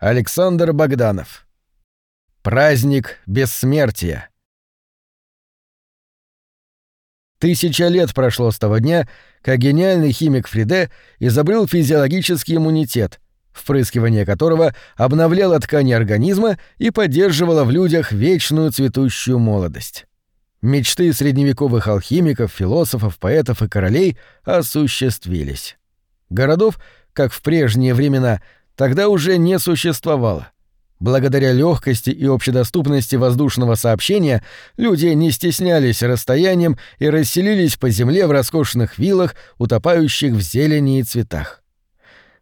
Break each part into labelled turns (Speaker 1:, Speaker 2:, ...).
Speaker 1: Александр Богданов. Праздник бессмертия. Тысяча лет прошло с того дня, как гениальный химик Фриде изобрел физиологический иммунитет, впрыскивание которого обновляло ткани организма и поддерживало в людях вечную цветущую молодость. Мечты средневековых алхимиков, философов, поэтов и королей осуществились. Городов, как в прежние времена, тогда уже не существовало. Благодаря легкости и общедоступности воздушного сообщения люди не стеснялись расстоянием и расселились по земле в роскошных виллах, утопающих в зелени и цветах.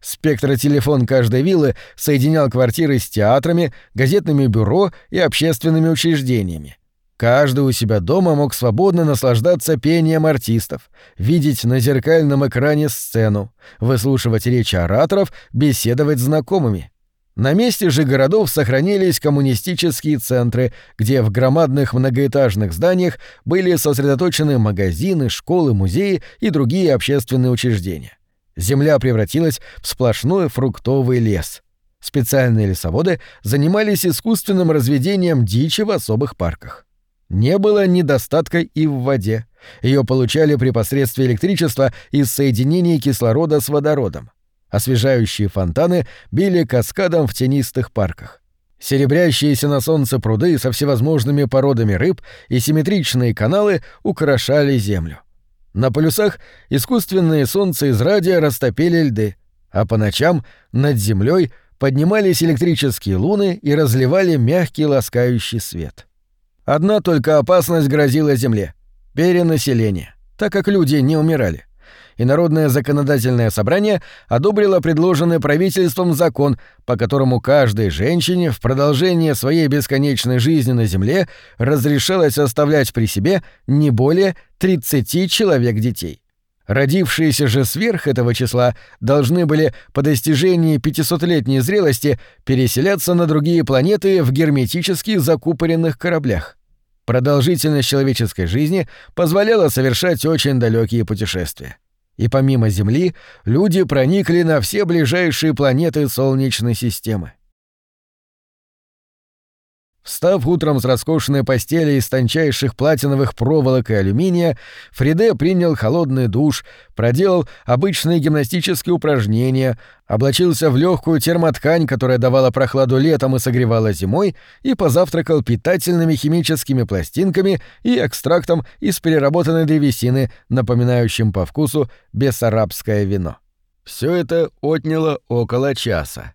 Speaker 1: Спектротелефон каждой виллы соединял квартиры с театрами, газетными бюро и общественными учреждениями. Каждый у себя дома мог свободно наслаждаться пением артистов, видеть на зеркальном экране сцену, выслушивать речи ораторов, беседовать с знакомыми. На месте же городов сохранились коммунистические центры, где в громадных многоэтажных зданиях были сосредоточены магазины, школы, музеи и другие общественные учреждения. Земля превратилась в сплошной фруктовый лес. Специальные лесоводы занимались искусственным разведением дичи в особых парках. Не было недостатка и в воде. Ее получали при посредстве электричества из соединений кислорода с водородом. Освежающие фонтаны били каскадом в тенистых парках. Серебрящиеся на солнце пруды со всевозможными породами рыб и симметричные каналы украшали землю. На полюсах искусственные солнца из радия растопили льды, а по ночам над землей поднимались электрические луны и разливали мягкий ласкающий свет. — Одна только опасность грозила Земле — перенаселение, так как люди не умирали. И Народное законодательное собрание одобрило предложенный правительством закон, по которому каждой женщине в продолжение своей бесконечной жизни на Земле разрешалось оставлять при себе не более 30 человек детей. Родившиеся же сверх этого числа должны были по достижении 500-летней зрелости переселяться на другие планеты в герметически закупоренных кораблях. Продолжительность человеческой жизни позволяла совершать очень далекие путешествия. И помимо Земли, люди проникли на все ближайшие планеты Солнечной системы. Встав утром с роскошной постели из тончайших платиновых проволок и алюминия, Фриде принял холодный душ, проделал обычные гимнастические упражнения, облачился в легкую термоткань, которая давала прохладу летом и согревала зимой, и позавтракал питательными химическими пластинками и экстрактом из переработанной древесины, напоминающим по вкусу бессарабское вино. Все это отняло около часа.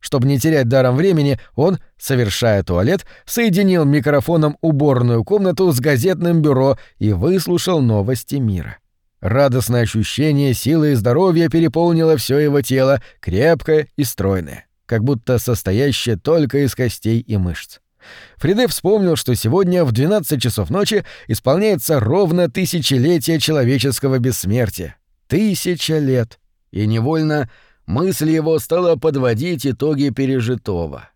Speaker 1: Чтобы не терять даром времени, он, совершая туалет, соединил микрофоном уборную комнату с газетным бюро и выслушал новости мира. Радостное ощущение силы и здоровья переполнило все его тело, крепкое и стройное, как будто состоящее только из костей и мышц. Фриде вспомнил, что сегодня в 12 часов ночи исполняется ровно тысячелетие человеческого бессмертия. Тысяча лет. И невольно мысль его стала подводить итоги пережитого.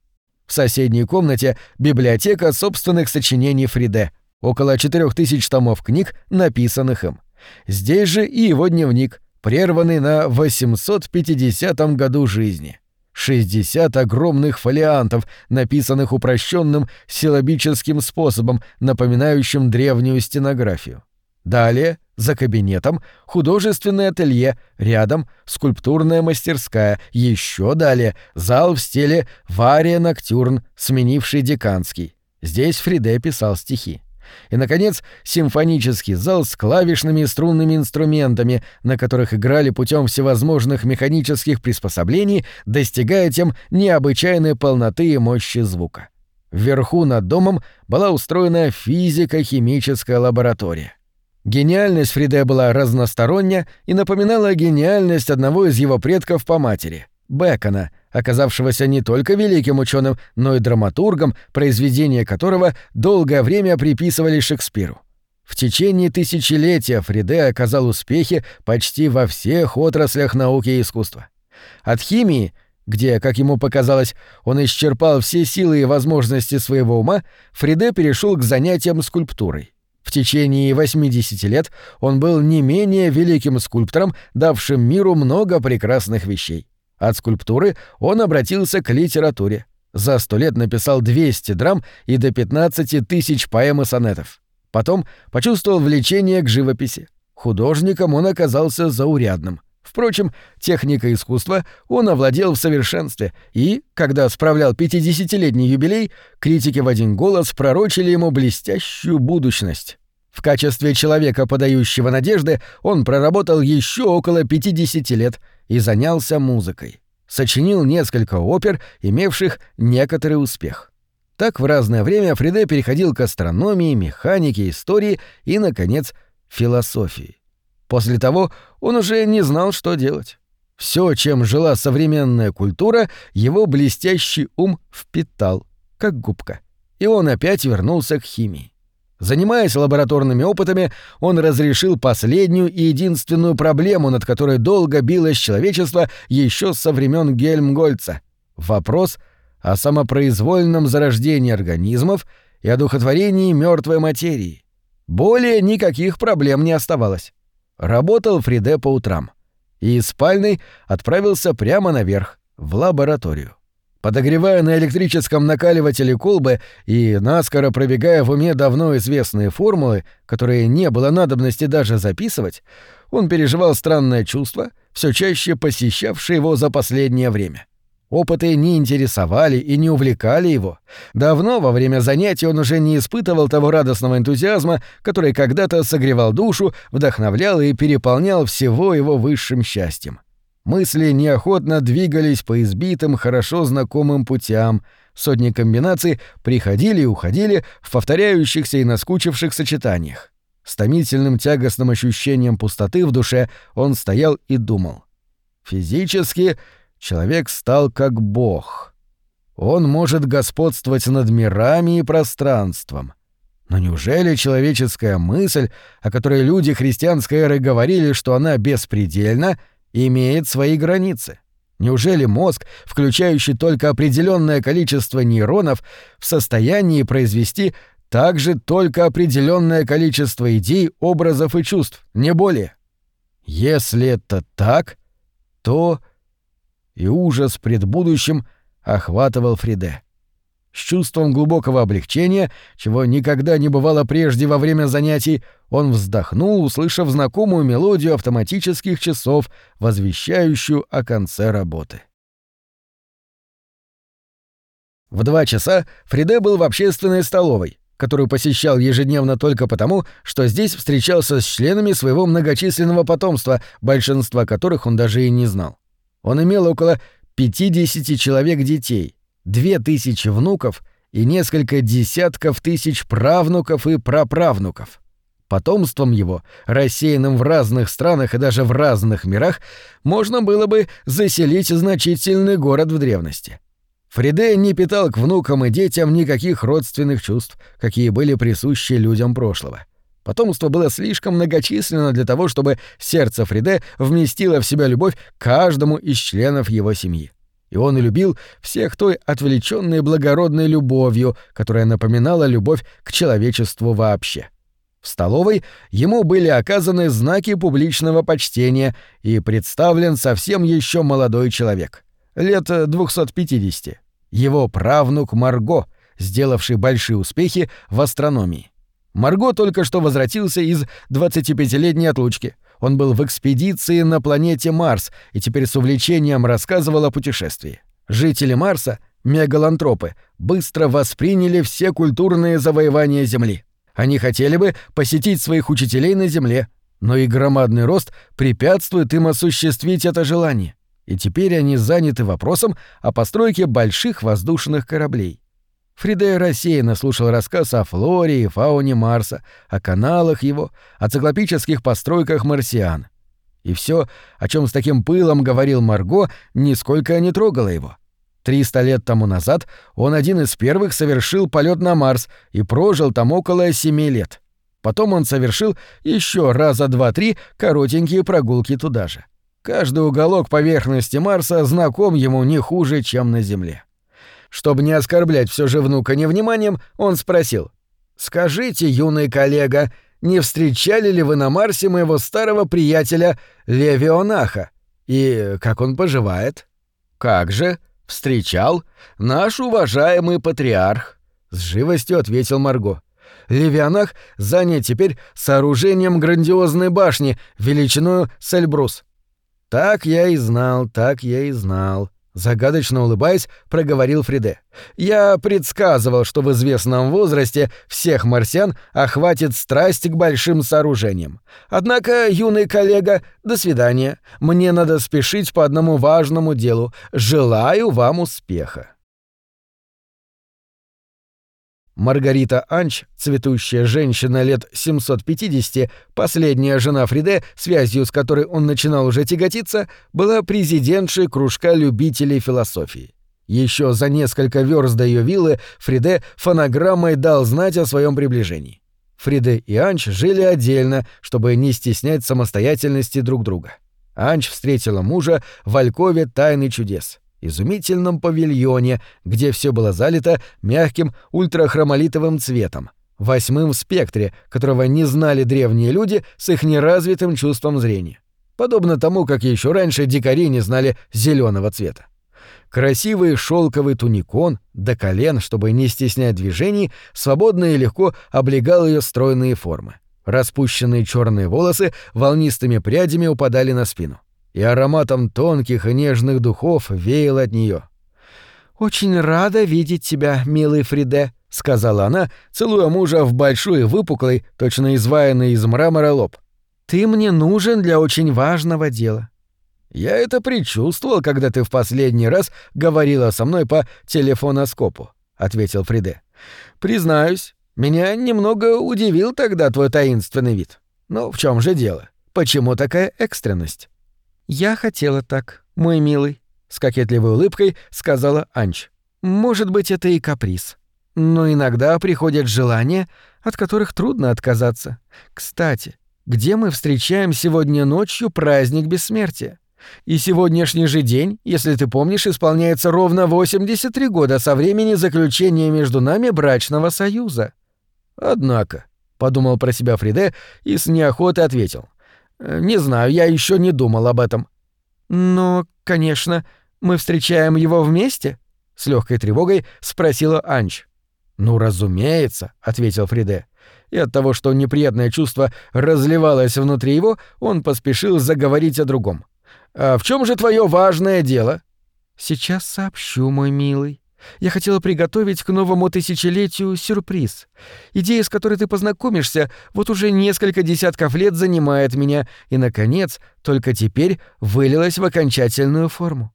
Speaker 1: В соседней комнате библиотека собственных сочинений Фриде, около 4000 томов книг, написанных им. Здесь же и его дневник, прерванный на 850 году жизни. 60 огромных фолиантов, написанных упрощенным силабическим способом, напоминающим древнюю стенографию. Далее за кабинетом художественное ателье, рядом скульптурная мастерская, еще далее зал в стиле Вария Ноктюрн, сменивший деканский. Здесь Фриде писал стихи. И, наконец, симфонический зал с клавишными и струнными инструментами, на которых играли путем всевозможных механических приспособлений, достигая тем необычайной полноты и мощи звука. Вверху над домом была устроена физико-химическая лаборатория. Гениальность Фриде была разносторонняя и напоминала гениальность одного из его предков по матери — Бекона, оказавшегося не только великим ученым, но и драматургом, произведения которого долгое время приписывали Шекспиру. В течение тысячелетия Фриде оказал успехи почти во всех отраслях науки и искусства. От химии, где, как ему показалось, он исчерпал все силы и возможности своего ума, Фриде перешел к занятиям скульптурой. В течение 80 лет он был не менее великим скульптором, давшим миру много прекрасных вещей. От скульптуры он обратился к литературе. За сто лет написал 200 драм и до 15 тысяч поэм и сонетов. Потом почувствовал влечение к живописи. Художником он оказался заурядным. Впрочем, техника искусства он овладел в совершенстве, и, когда справлял 50-летний юбилей, критики в один голос пророчили ему блестящую будущность. В качестве человека, подающего надежды, он проработал еще около 50 лет и занялся музыкой. Сочинил несколько опер, имевших некоторый успех. Так в разное время Фриде переходил к астрономии, механике, истории и, наконец, философии. После того он уже не знал, что делать. Все, чем жила современная культура, его блестящий ум впитал, как губка. И он опять вернулся к химии. Занимаясь лабораторными опытами, он разрешил последнюю и единственную проблему, над которой долго билось человечество еще со времен Гельмгольца — вопрос о самопроизвольном зарождении организмов и о духотворении мертвой материи. Более никаких проблем не оставалось. Работал Фриде по утрам. И из спальной отправился прямо наверх, в лабораторию. Подогревая на электрическом накаливателе колбы и наскоро пробегая в уме давно известные формулы, которые не было надобности даже записывать, он переживал странное чувство, все чаще посещавшее его за последнее время. Опыты не интересовали и не увлекали его. Давно во время занятий он уже не испытывал того радостного энтузиазма, который когда-то согревал душу, вдохновлял и переполнял всего его высшим счастьем. Мысли неохотно двигались по избитым, хорошо знакомым путям. Сотни комбинаций приходили и уходили в повторяющихся и наскучивших сочетаниях. С томительным тягостным ощущением пустоты в душе он стоял и думал. Физически человек стал как бог. Он может господствовать над мирами и пространством. Но неужели человеческая мысль, о которой люди христианской эры говорили, что она беспредельна, имеет свои границы? Неужели мозг, включающий только определенное количество нейронов, в состоянии произвести также только определенное количество идей, образов и чувств, не более? Если это так, то и ужас пред будущим охватывал Фриде. С чувством глубокого облегчения, чего никогда не бывало прежде во время занятий, он вздохнул, услышав знакомую мелодию автоматических часов, возвещающую о конце работы. В два часа Фриде был в общественной столовой, которую посещал ежедневно только потому, что здесь встречался с членами своего многочисленного потомства, большинства которых он даже и не знал. Он имел около 50 человек детей, две тысячи внуков и несколько десятков тысяч правнуков и праправнуков. Потомством его, рассеянным в разных странах и даже в разных мирах, можно было бы заселить значительный город в древности. Фриде не питал к внукам и детям никаких родственных чувств, какие были присущи людям прошлого. Потомство было слишком многочисленно для того, чтобы сердце Фриде вместило в себя любовь каждому из членов его семьи. И он любил всех той отвлеченной благородной любовью, которая напоминала любовь к человечеству вообще. В столовой ему были оказаны знаки публичного почтения и представлен совсем еще молодой человек, лет 250, его правнук Марго, сделавший большие успехи в астрономии. Марго только что возвратился из 25-летней отлучки. Он был в экспедиции на планете Марс и теперь с увлечением рассказывал о путешествии. Жители Марса, мегалантропы, быстро восприняли все культурные завоевания Земли. Они хотели бы посетить своих учителей на Земле, но и громадный рост препятствует им осуществить это желание. И теперь они заняты вопросом о постройке больших воздушных кораблей. Фриде рассеянно слушал рассказ о флоре и фауне Марса, о каналах его, о циклопических постройках марсиан. И все, о чем с таким пылом говорил Марго, нисколько не трогало его. Триста лет тому назад он один из первых совершил полет на Марс и прожил там около семи лет. Потом он совершил еще раза два-три коротенькие прогулки туда же. Каждый уголок поверхности Марса знаком ему не хуже, чем на Земле. Чтобы не оскорблять все же внука невниманием, он спросил. «Скажите, юный коллега, не встречали ли вы на Марсе моего старого приятеля Левионаха? И как он поживает?» Как же? Встречал? Наш уважаемый патриарх. С живостью ответил Марго. Левианах занят теперь сооружением грандиозной башни величиною с Эльбрус. Так я и знал, так я и знал. Загадочно улыбаясь, проговорил Фриде. «Я предсказывал, что в известном возрасте всех марсиан охватит страсть к большим сооружениям. Однако, юный коллега, до свидания. Мне надо спешить по одному важному делу. Желаю вам успеха». Маргарита Анч, цветущая женщина лет 750, последняя жена Фриде, связью с которой он начинал уже тяготиться, была президентшей кружка любителей философии. Еще за несколько верст до ее виллы Фриде фонограммой дал знать о своем приближении. Фриде и Анч жили отдельно, чтобы не стеснять самостоятельности друг друга. Анч встретила мужа в Алькове тайны чудес изумительном павильоне, где все было залито мягким ультрахромолитовым цветом, восьмым в спектре, которого не знали древние люди с их неразвитым чувством зрения. Подобно тому, как еще раньше дикари не знали зеленого цвета. Красивый шелковый туникон до колен, чтобы не стеснять движений, свободно и легко облегал ее стройные формы. Распущенные черные волосы волнистыми прядями упадали на спину и ароматом тонких и нежных духов веял от нее. «Очень рада видеть тебя, милый Фриде», — сказала она, целуя мужа в большой выпуклый, точно изваянный из мрамора лоб. «Ты мне нужен для очень важного дела». «Я это предчувствовал, когда ты в последний раз говорила со мной по телефоноскопу», — ответил Фриде. «Признаюсь, меня немного удивил тогда твой таинственный вид. Но в чем же дело? Почему такая экстренность?» «Я хотела так, мой милый», — с кокетливой улыбкой сказала Анч. «Может быть, это и каприз. Но иногда приходят желания, от которых трудно отказаться. Кстати, где мы встречаем сегодня ночью праздник бессмертия? И сегодняшний же день, если ты помнишь, исполняется ровно 83 года со времени заключения между нами брачного союза. Однако, подумал про себя Фриде и с неохотой ответил. Э, «Не знаю, я еще не думал об этом». «Но, конечно, мы встречаем его вместе?» — с легкой тревогой спросила Анч. «Ну, разумеется», — ответил Фриде. И от того, что неприятное чувство разливалось внутри его, он поспешил заговорить о другом. «А в чем же твое важное дело?» «Сейчас сообщу, мой милый», я хотела приготовить к новому тысячелетию сюрприз. Идея, с которой ты познакомишься, вот уже несколько десятков лет занимает меня, и, наконец, только теперь вылилась в окончательную форму.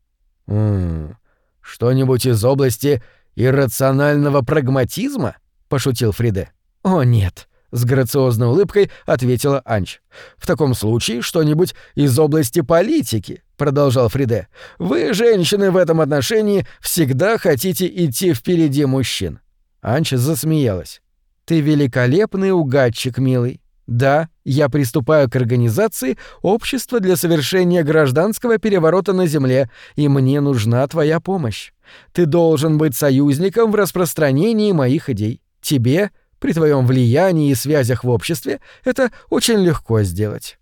Speaker 1: «М что-нибудь из области иррационального прагматизма?» — пошутил Фриде. «О, нет», — с грациозной улыбкой ответила Анч. «В таком случае что-нибудь из области политики. — продолжал Фриде, — «вы, женщины, в этом отношении всегда хотите идти впереди мужчин». Анча засмеялась. «Ты великолепный угадчик, милый. Да, я приступаю к организации общества для совершения гражданского переворота на Земле, и мне нужна твоя помощь. Ты должен быть союзником в распространении моих идей. Тебе, при твоем влиянии и связях в обществе, это очень легко сделать».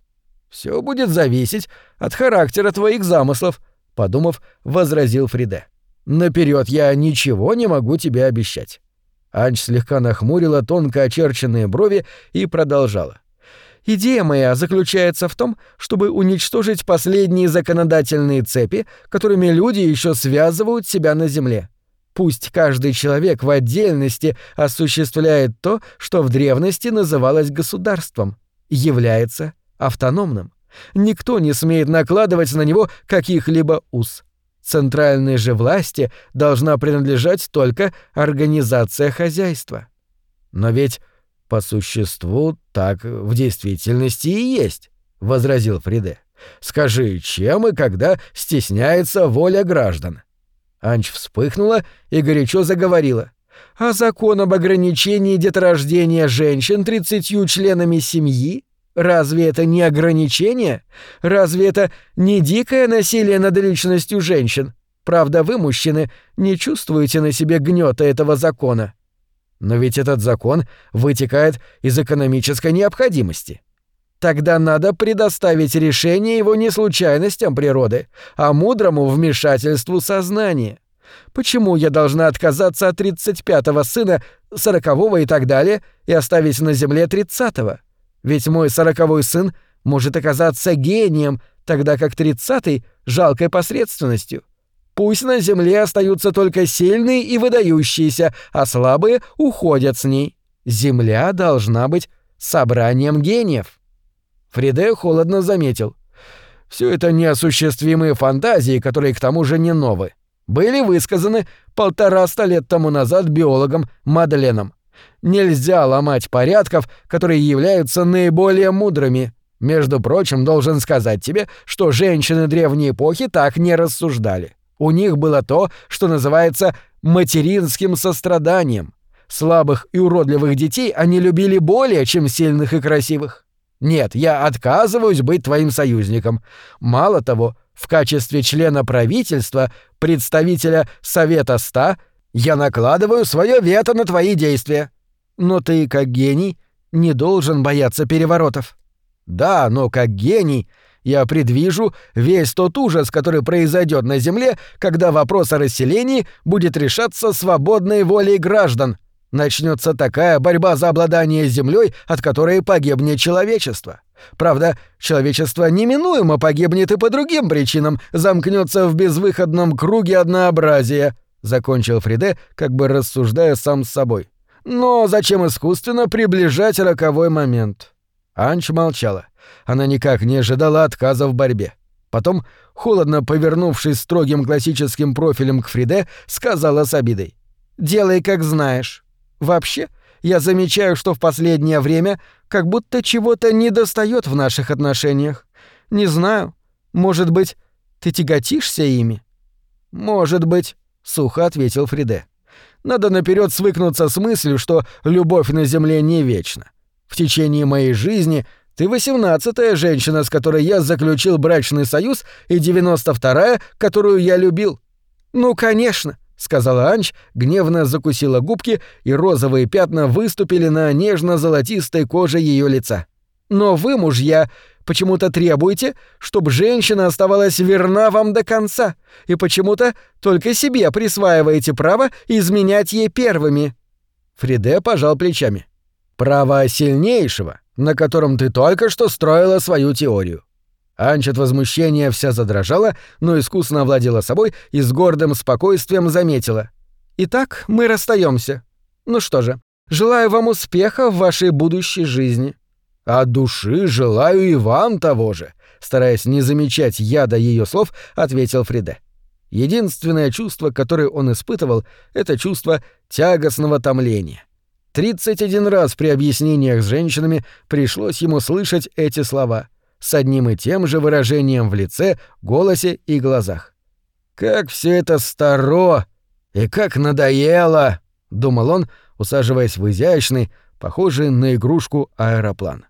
Speaker 1: Все будет зависеть от характера твоих замыслов, подумав, возразил Фриде. Наперед я ничего не могу тебе обещать. Анч слегка нахмурила тонко очерченные брови и продолжала. Идея моя заключается в том, чтобы уничтожить последние законодательные цепи, которыми люди еще связывают себя на земле. Пусть каждый человек в отдельности осуществляет то, что в древности называлось государством, является автономным. Никто не смеет накладывать на него каких-либо уз. Центральной же власти должна принадлежать только организация хозяйства. Но ведь по существу так в действительности и есть, возразил Фриде. Скажи, чем и когда стесняется воля граждан? Анч вспыхнула и горячо заговорила. А закон об ограничении деторождения женщин тридцатью членами семьи Разве это не ограничение? Разве это не дикое насилие над личностью женщин? Правда, вы, мужчины, не чувствуете на себе гнета этого закона. Но ведь этот закон вытекает из экономической необходимости. Тогда надо предоставить решение его не случайностям природы, а мудрому вмешательству сознания. Почему я должна отказаться от тридцать пятого сына, сорокового и так далее, и оставить на земле тридцатого? Ведь мой сороковой сын может оказаться гением, тогда как тридцатый — жалкой посредственностью. Пусть на земле остаются только сильные и выдающиеся, а слабые уходят с ней. Земля должна быть собранием гениев. Фриде холодно заметил. Все это неосуществимые фантазии, которые к тому же не новые были высказаны полтораста лет тому назад биологом Мадленом. Нельзя ломать порядков, которые являются наиболее мудрыми. Между прочим, должен сказать тебе, что женщины древней эпохи так не рассуждали. У них было то, что называется материнским состраданием. Слабых и уродливых детей они любили более, чем сильных и красивых. Нет, я отказываюсь быть твоим союзником. Мало того, в качестве члена правительства, представителя Совета Ста, я накладываю свое вето на твои действия. Но ты, как гений, не должен бояться переворотов. Да, но как гений я предвижу весь тот ужас, который произойдет на Земле, когда вопрос о расселении будет решаться свободной волей граждан. Начнется такая борьба за обладание Землей, от которой погибнет человечество. Правда, человечество неминуемо погибнет и по другим причинам, замкнется в безвыходном круге однообразия, закончил Фриде, как бы рассуждая сам с собой. Но зачем искусственно приближать роковой момент? Анч молчала. Она никак не ожидала отказа в борьбе. Потом, холодно повернувшись строгим классическим профилем к Фриде, сказала с обидой. «Делай, как знаешь. Вообще, я замечаю, что в последнее время как будто чего-то недостает в наших отношениях. Не знаю. Может быть, ты тяготишься ими? Может быть, сухо ответил Фриде. Надо наперед свыкнуться с мыслью, что любовь на земле не вечна. В течение моей жизни ты восемнадцатая женщина, с которой я заключил брачный союз, и девяносто вторая, которую я любил. Ну, конечно, сказала Анч, гневно закусила губки, и розовые пятна выступили на нежно-золотистой коже ее лица. Но вы, мужья, почему-то требуете, чтобы женщина оставалась верна вам до конца, и почему-то только себе присваиваете право изменять ей первыми. Фриде пожал плечами. Право сильнейшего, на котором ты только что строила свою теорию. Анч от возмущения вся задрожала, но искусно овладела собой и с гордым спокойствием заметила. «Итак, мы расстаемся. Ну что же, желаю вам успеха в вашей будущей жизни». «От души желаю и вам того же», стараясь не замечать яда ее слов, ответил Фриде. Единственное чувство, которое он испытывал, это чувство тягостного томления. Тридцать один раз при объяснениях с женщинами пришлось ему слышать эти слова — с одним и тем же выражением в лице, голосе и глазах. «Как все это старо и как надоело!» — думал он, усаживаясь в изящный, похожий на игрушку аэроплан.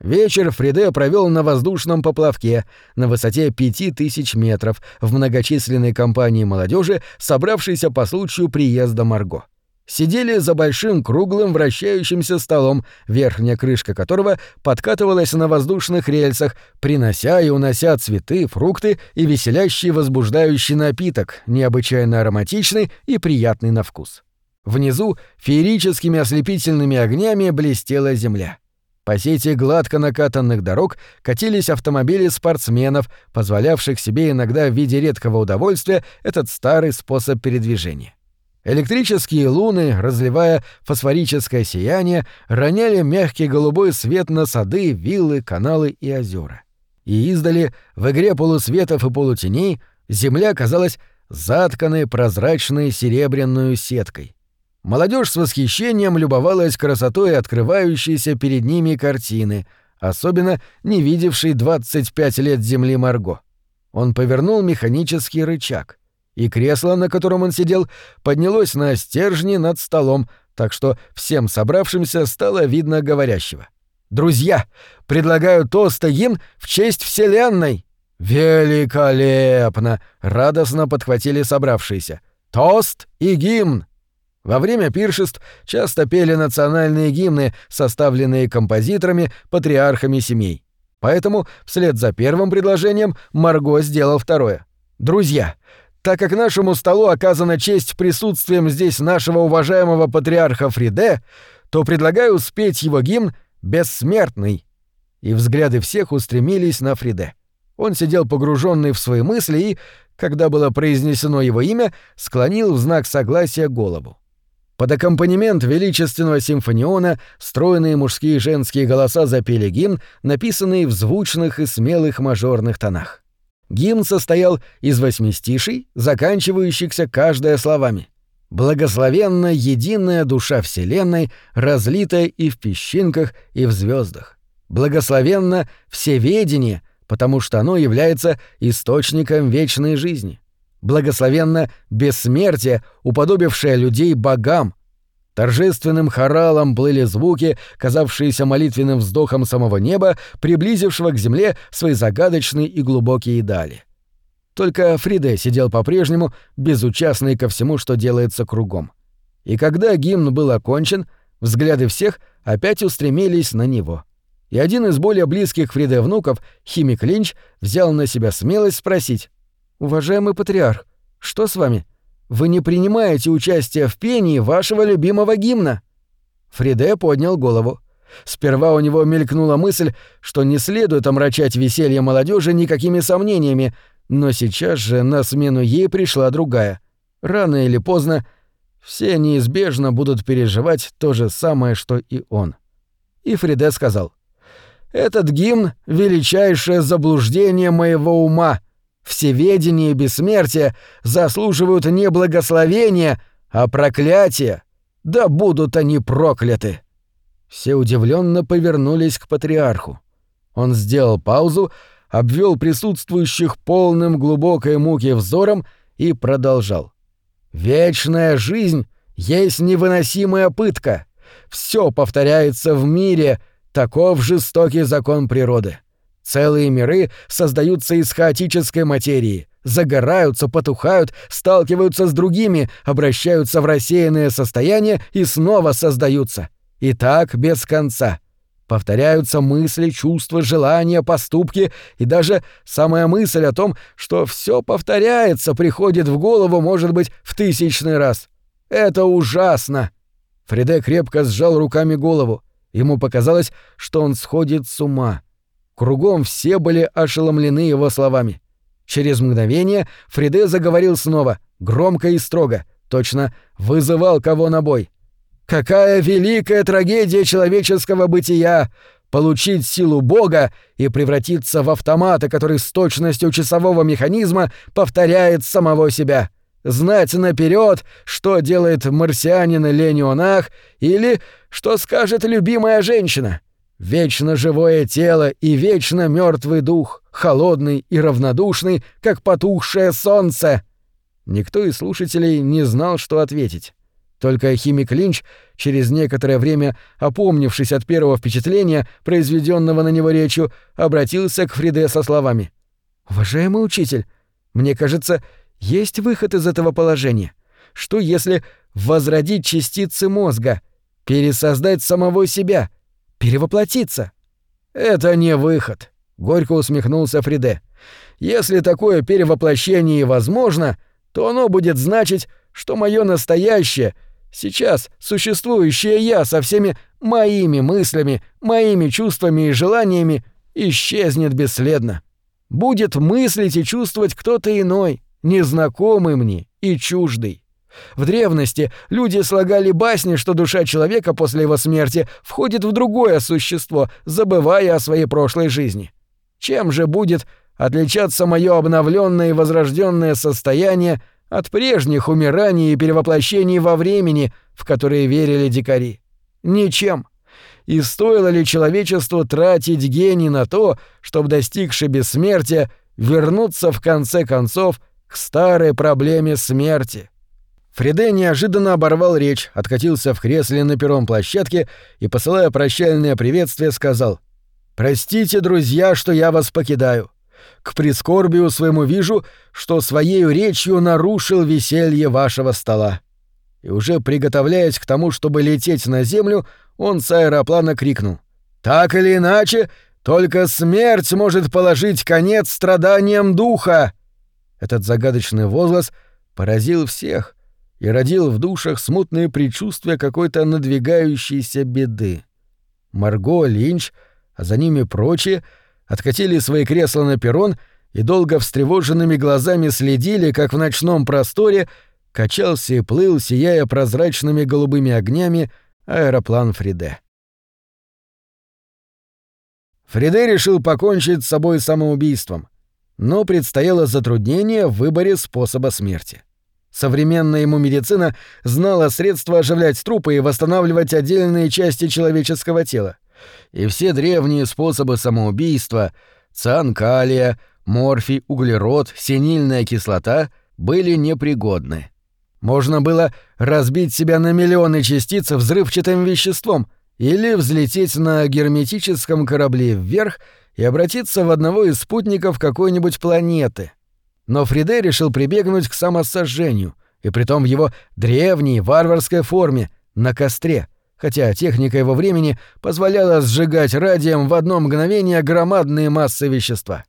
Speaker 1: Вечер Фриде провел на воздушном поплавке на высоте пяти тысяч метров в многочисленной компании молодежи, собравшейся по случаю приезда Марго сидели за большим круглым вращающимся столом, верхняя крышка которого подкатывалась на воздушных рельсах, принося и унося цветы, фрукты и веселящий возбуждающий напиток, необычайно ароматичный и приятный на вкус. Внизу феерическими ослепительными огнями блестела земля. По сети гладко накатанных дорог катились автомобили спортсменов, позволявших себе иногда в виде редкого удовольствия этот старый способ передвижения. Электрические луны, разливая фосфорическое сияние, роняли мягкий голубой свет на сады, виллы, каналы и озера. И издали, в игре полусветов и полутеней, земля казалась затканной прозрачной серебряной сеткой. Молодежь с восхищением любовалась красотой открывающейся перед ними картины, особенно не видевшей 25 лет земли Марго. Он повернул механический рычаг и кресло, на котором он сидел, поднялось на стержни над столом, так что всем собравшимся стало видно говорящего. «Друзья, предлагаю тост и гимн в честь Вселенной!» «Великолепно!» — радостно подхватили собравшиеся. «Тост и гимн!» Во время пиршеств часто пели национальные гимны, составленные композиторами, патриархами семей. Поэтому вслед за первым предложением Марго сделал второе. «Друзья, так как нашему столу оказана честь присутствием здесь нашего уважаемого патриарха Фриде, то предлагаю спеть его гимн «Бессмертный». И взгляды всех устремились на Фриде. Он сидел погруженный в свои мысли и, когда было произнесено его имя, склонил в знак согласия голову. Под аккомпанемент величественного симфониона стройные мужские и женские голоса запели гимн, написанный в звучных и смелых мажорных тонах. Гимн состоял из восьми стишей, заканчивающихся каждое словами. «Благословенна единая душа Вселенной, разлитая и в песчинках, и в звездах. Благословенно всеведение, потому что оно является источником вечной жизни благословенно бессмертие, уподобившее людей богам. Торжественным хоралом плыли звуки, казавшиеся молитвенным вздохом самого неба, приблизившего к земле свои загадочные и глубокие дали. Только Фриде сидел по-прежнему, безучастный ко всему, что делается кругом. И когда гимн был окончен, взгляды всех опять устремились на него. И один из более близких Фриде внуков, химик Линч, взял на себя смелость спросить «Уважаемый патриарх, что с вами? Вы не принимаете участие в пении вашего любимого гимна?» Фриде поднял голову. Сперва у него мелькнула мысль, что не следует омрачать веселье молодежи никакими сомнениями, но сейчас же на смену ей пришла другая. Рано или поздно все неизбежно будут переживать то же самое, что и он. И Фриде сказал, «Этот гимн — величайшее заблуждение моего ума», всеведение и бессмертие заслуживают не благословения, а проклятия. Да будут они прокляты!» Все удивленно повернулись к патриарху. Он сделал паузу, обвел присутствующих полным глубокой муки взором и продолжал. «Вечная жизнь есть невыносимая пытка. Все повторяется в мире, таков жестокий закон природы. Целые миры создаются из хаотической материи, загораются, потухают, сталкиваются с другими, обращаются в рассеянное состояние и снова создаются. И так без конца. Повторяются мысли, чувства, желания, поступки, и даже самая мысль о том, что все повторяется, приходит в голову, может быть, в тысячный раз. Это ужасно. Фреде крепко сжал руками голову. Ему показалось, что он сходит с ума. Кругом все были ошеломлены его словами. Через мгновение Фриде заговорил снова, громко и строго, точно вызывал кого на бой. «Какая великая трагедия человеческого бытия! Получить силу Бога и превратиться в автомата, который с точностью часового механизма повторяет самого себя!» знать наперед, что делает марсианин Ленионах или что скажет любимая женщина. Вечно живое тело и вечно мертвый дух, холодный и равнодушный, как потухшее солнце. Никто из слушателей не знал, что ответить. Только химик Линч, через некоторое время опомнившись от первого впечатления, произведенного на него речью, обратился к Фриде со словами. «Уважаемый учитель, мне кажется, есть выход из этого положения. Что если возродить частицы мозга, пересоздать самого себя — перевоплотиться. Это не выход, горько усмехнулся Фриде. Если такое перевоплощение возможно, то оно будет значить, что мое настоящее, сейчас существующее я со всеми моими мыслями, моими чувствами и желаниями исчезнет бесследно. Будет мыслить и чувствовать кто-то иной, незнакомый мне и чуждый. В древности люди слагали басни, что душа человека после его смерти входит в другое существо, забывая о своей прошлой жизни. Чем же будет отличаться мое обновленное и возрожденное состояние от прежних умираний и перевоплощений во времени, в которые верили дикари? Ничем. И стоило ли человечеству тратить гений на то, чтобы, достигши бессмертия, вернуться в конце концов к старой проблеме смерти? Фриде неожиданно оборвал речь, откатился в кресле на перрон площадке и, посылая прощальное приветствие, сказал «Простите, друзья, что я вас покидаю. К прискорбию своему вижу, что своею речью нарушил веселье вашего стола». и уже приготовляясь к тому, чтобы лететь на землю, он с аэроплана крикнул. «Так или иначе, только смерть может положить конец страданиям духа!» Этот загадочный возглас поразил всех и родил в душах смутные предчувствия какой-то надвигающейся беды. Марго, Линч, а за ними прочие, откатили свои кресла на перрон и долго встревоженными глазами следили, как в ночном просторе качался и плыл, сияя прозрачными голубыми огнями, аэроплан Фриде. Фриде решил покончить с собой самоубийством, но предстояло затруднение в выборе способа смерти. Современная ему медицина знала средства оживлять трупы и восстанавливать отдельные части человеческого тела. И все древние способы самоубийства — циан калия, морфий, углерод, синильная кислота — были непригодны. Можно было разбить себя на миллионы частиц взрывчатым веществом — или взлететь на герметическом корабле вверх и обратиться в одного из спутников какой-нибудь планеты. Но Фриде решил прибегнуть к самосожжению, и притом в его древней варварской форме, на костре, хотя техника его времени позволяла сжигать радием в одно мгновение громадные массы вещества.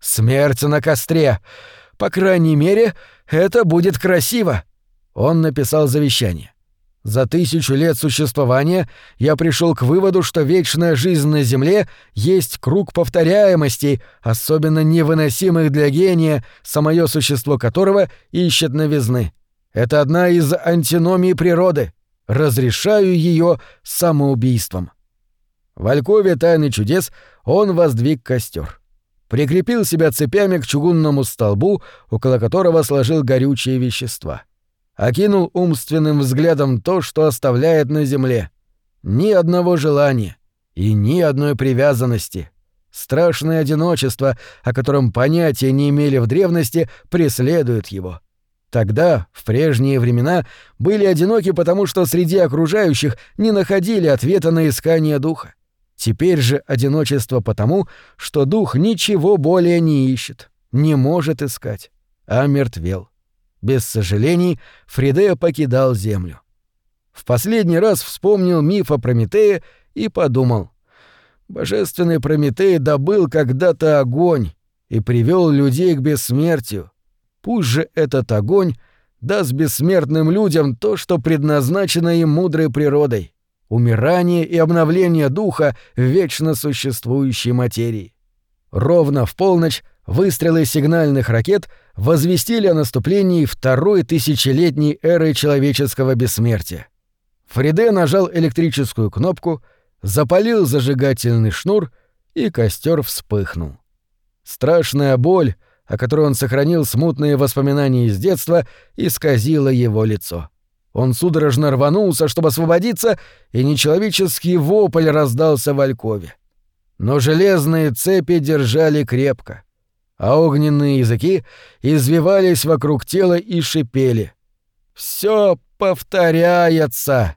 Speaker 1: «Смерть на костре! По крайней мере, это будет красиво!» Он написал завещание. За тысячу лет существования я пришел к выводу, что вечная жизнь на Земле есть круг повторяемостей, особенно невыносимых для гения, самое существо которого ищет новизны. Это одна из антиномий природы. Разрешаю ее самоубийством. В Алькове тайны чудес он воздвиг костер. Прикрепил себя цепями к чугунному столбу, около которого сложил горючие вещества — окинул умственным взглядом то, что оставляет на земле. Ни одного желания и ни одной привязанности. Страшное одиночество, о котором понятия не имели в древности, преследует его. Тогда, в прежние времена, были одиноки, потому что среди окружающих не находили ответа на искание духа. Теперь же одиночество потому, что дух ничего более не ищет, не может искать, а мертвел. Без сожалений, Фридея покидал Землю. В последний раз вспомнил миф о Прометее и подумал. Божественный Прометей добыл когда-то огонь и привел людей к бессмертию. Пусть же этот огонь даст бессмертным людям то, что предназначено им мудрой природой — умирание и обновление духа в вечно существующей материи. Ровно в полночь выстрелы сигнальных ракет возвестили о наступлении второй тысячелетней эры человеческого бессмертия. Фриде нажал электрическую кнопку, запалил зажигательный шнур, и костер вспыхнул. Страшная боль, о которой он сохранил смутные воспоминания из детства, исказила его лицо. Он судорожно рванулся, чтобы освободиться, и нечеловеческий вопль раздался в алькове. Но железные цепи держали крепко — а огненные языки извивались вокруг тела и шипели. «Все повторяется!»